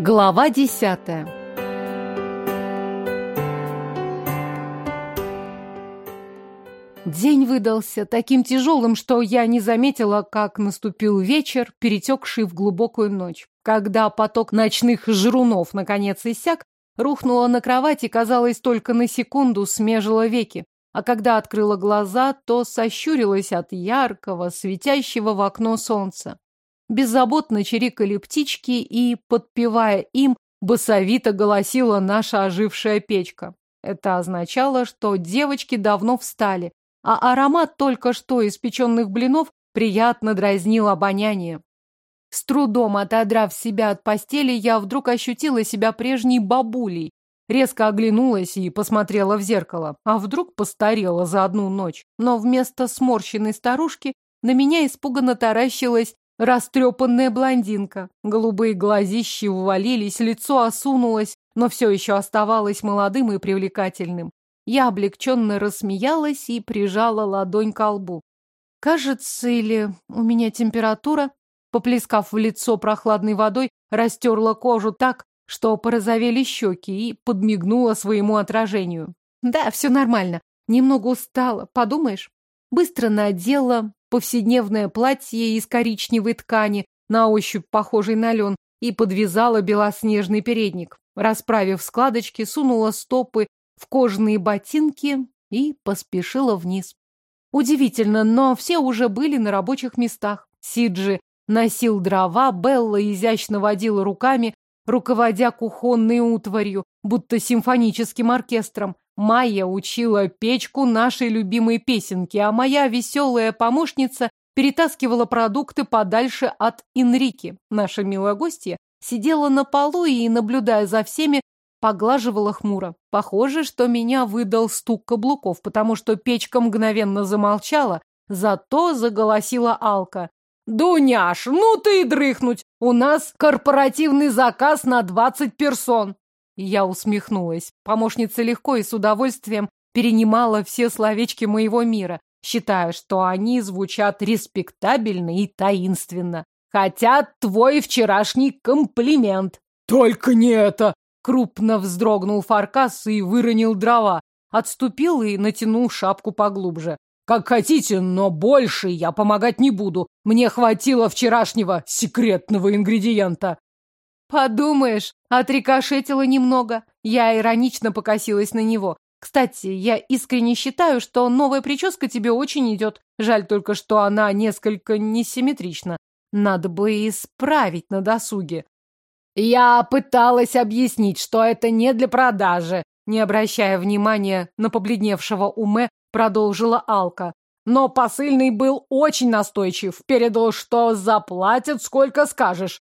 Глава десятая День выдался таким тяжелым, что я не заметила, как наступил вечер, перетекший в глубокую ночь. Когда поток ночных жрунов наконец иссяк, рухнула на кровать и, казалось, только на секунду смежила веки. А когда открыла глаза, то сощурилась от яркого, светящего в окно солнца. Беззаботно чирикали птички и, подпевая им, басовито голосила наша ожившая печка. Это означало, что девочки давно встали, а аромат только что испеченных блинов приятно дразнил обоняние. С трудом отодрав себя от постели, я вдруг ощутила себя прежней бабулей. Резко оглянулась и посмотрела в зеркало. А вдруг постарела за одну ночь. Но вместо сморщенной старушки на меня испуганно таращилась растрепанная блондинка. Голубые глазищи увалились, лицо осунулось, но все еще оставалось молодым и привлекательным. Я облегченно рассмеялась и прижала ладонь к лбу. Кажется, или у меня температура? Поплескав в лицо прохладной водой, растерла кожу так, что порозовели щеки и подмигнула своему отражению. Да, все нормально. Немного устала, подумаешь? Быстро надела повседневное платье из коричневой ткани, на ощупь похожий на лен, и подвязала белоснежный передник. Расправив складочки, сунула стопы в кожаные ботинки и поспешила вниз. Удивительно, но все уже были на рабочих местах. Сиджи носил дрова, Белла изящно водила руками, руководя кухонной утварью, будто симфоническим оркестром. Майя учила печку нашей любимой песенки, а моя веселая помощница перетаскивала продукты подальше от Инрики. Наша милая гостья сидела на полу и, наблюдая за всеми, Поглаживала хмуро. Похоже, что меня выдал стук каблуков, потому что печка мгновенно замолчала, зато заголосила Алка. «Дуняш, ну ты и дрыхнуть! У нас корпоративный заказ на двадцать персон!» Я усмехнулась. Помощница легко и с удовольствием перенимала все словечки моего мира, считая, что они звучат респектабельно и таинственно. Хотя твой вчерашний комплимент. «Только не это!» Крупно вздрогнул Фаркас и выронил дрова. Отступил и натянул шапку поглубже. Как хотите, но больше я помогать не буду. Мне хватило вчерашнего секретного ингредиента. Подумаешь, отрикошетила немного. Я иронично покосилась на него. Кстати, я искренне считаю, что новая прическа тебе очень идет. Жаль только, что она несколько несимметрична. Надо бы исправить на досуге. Я пыталась объяснить, что это не для продажи, не обращая внимания на побледневшего уме, продолжила Алка. Но посыльный был очень настойчив, передал, что заплатят, сколько скажешь.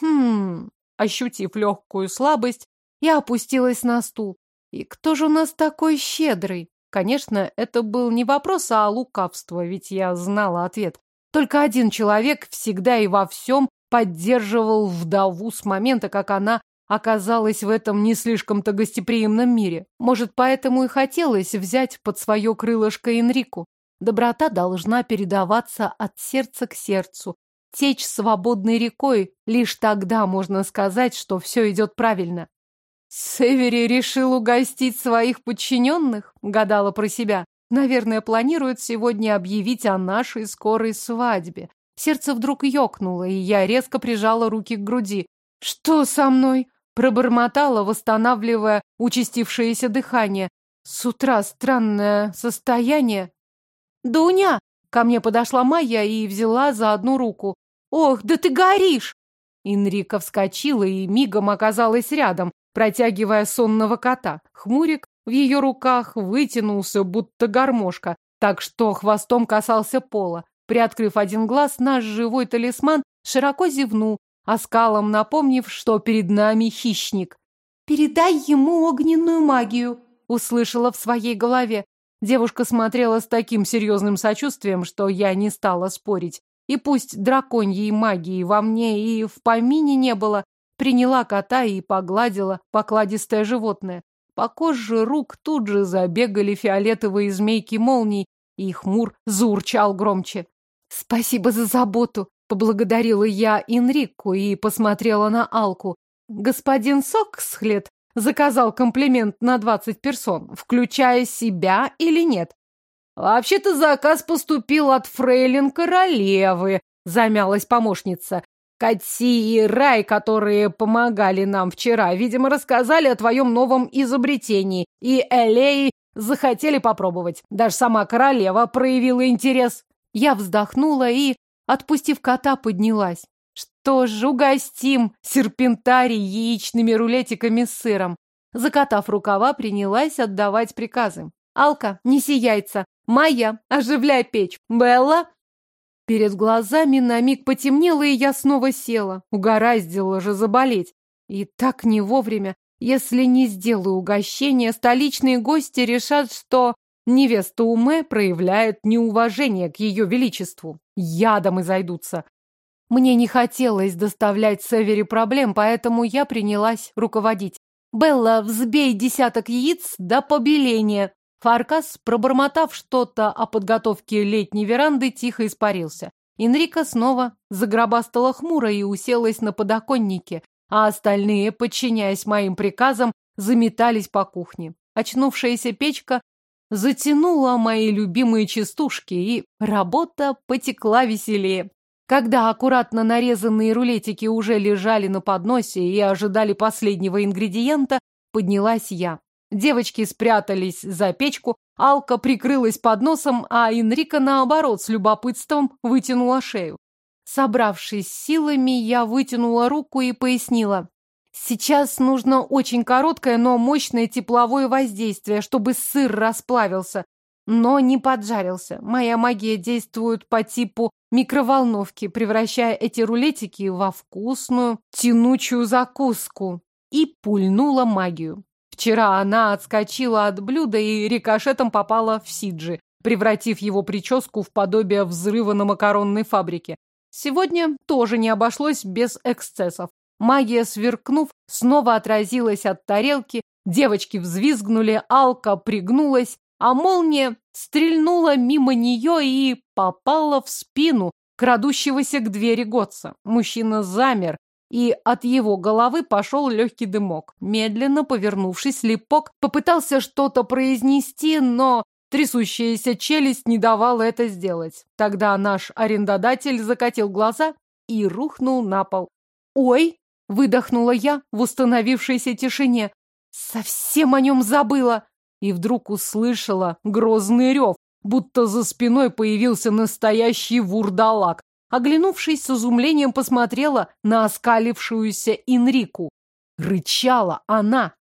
Хм, ощутив легкую слабость, я опустилась на стул. И кто же у нас такой щедрый? Конечно, это был не вопрос, а лукавство, ведь я знала ответ. Только один человек всегда и во всем поддерживал вдову с момента, как она оказалась в этом не слишком-то гостеприимном мире. Может, поэтому и хотелось взять под свое крылышко Энрику. Доброта должна передаваться от сердца к сердцу, течь свободной рекой. Лишь тогда можно сказать, что все идет правильно. Севери решил угостить своих подчиненных, гадала про себя. Наверное, планирует сегодня объявить о нашей скорой свадьбе. Сердце вдруг ёкнуло, и я резко прижала руки к груди. «Что со мной?» Пробормотала, восстанавливая участившееся дыхание. С утра странное состояние. «Дуня!» Ко мне подошла Майя и взяла за одну руку. «Ох, да ты горишь!» Инрика вскочила и мигом оказалась рядом, протягивая сонного кота. Хмурик в ее руках вытянулся, будто гармошка, так что хвостом касался пола. Приоткрыв один глаз, наш живой талисман широко зевнул, оскалом напомнив, что перед нами хищник. «Передай ему огненную магию», — услышала в своей голове. Девушка смотрела с таким серьезным сочувствием, что я не стала спорить. И пусть драконьей магии во мне и в помине не было, приняла кота и погладила покладистое животное. По коже рук тут же забегали фиолетовые змейки молний, и хмур заурчал громче. «Спасибо за заботу!» — поблагодарила я Инрику и посмотрела на Алку. господин Соксхлет заказал комплимент на двадцать персон, включая себя или нет? Вообще-то заказ поступил от фрейлин королевы, замялась помощница. Кати и Рай, которые помогали нам вчера, видимо, рассказали о твоем новом изобретении, и Элей захотели попробовать. Даже сама королева проявила интерес. Я вздохнула и, отпустив кота, поднялась. Что ж, угостим серпентарий яичными рулетиками с сыром. Закатав рукава, принялась отдавать приказы. «Алка, неси яйца. Майя, оживляй печь. Белла, Перед глазами на миг потемнело, и я снова села. Угораздило же заболеть. И так не вовремя. Если не сделаю угощение, столичные гости решат, что невеста Уме проявляет неуважение к ее величеству. Ядом зайдутся. Мне не хотелось доставлять Севере проблем, поэтому я принялась руководить. «Белла, взбей десяток яиц до побеления. Фаркас, пробормотав что-то о подготовке летней веранды, тихо испарился. Инрика снова загробастала хмуро и уселась на подоконнике, а остальные, подчиняясь моим приказам, заметались по кухне. Очнувшаяся печка затянула мои любимые частушки, и работа потекла веселее. Когда аккуратно нарезанные рулетики уже лежали на подносе и ожидали последнего ингредиента, поднялась я. Девочки спрятались за печку, Алка прикрылась под носом, а Инрика, наоборот, с любопытством вытянула шею. Собравшись силами, я вытянула руку и пояснила. Сейчас нужно очень короткое, но мощное тепловое воздействие, чтобы сыр расплавился, но не поджарился. Моя магия действует по типу микроволновки, превращая эти рулетики во вкусную, тянучую закуску. И пульнула магию. Вчера она отскочила от блюда и рикошетом попала в Сиджи, превратив его прическу в подобие взрыва на макаронной фабрике. Сегодня тоже не обошлось без эксцессов. Магия, сверкнув, снова отразилась от тарелки, девочки взвизгнули, Алка пригнулась, а молния стрельнула мимо нее и попала в спину крадущегося к двери Готса. Мужчина замер, и от его головы пошел легкий дымок. Медленно повернувшись, Липок попытался что-то произнести, но трясущаяся челюсть не давала это сделать. Тогда наш арендодатель закатил глаза и рухнул на пол. «Ой!» — выдохнула я в установившейся тишине. «Совсем о нем забыла!» И вдруг услышала грозный рев, будто за спиной появился настоящий вурдалак. Оглянувшись с изумлением, посмотрела на оскалившуюся Инрику. Рычала она,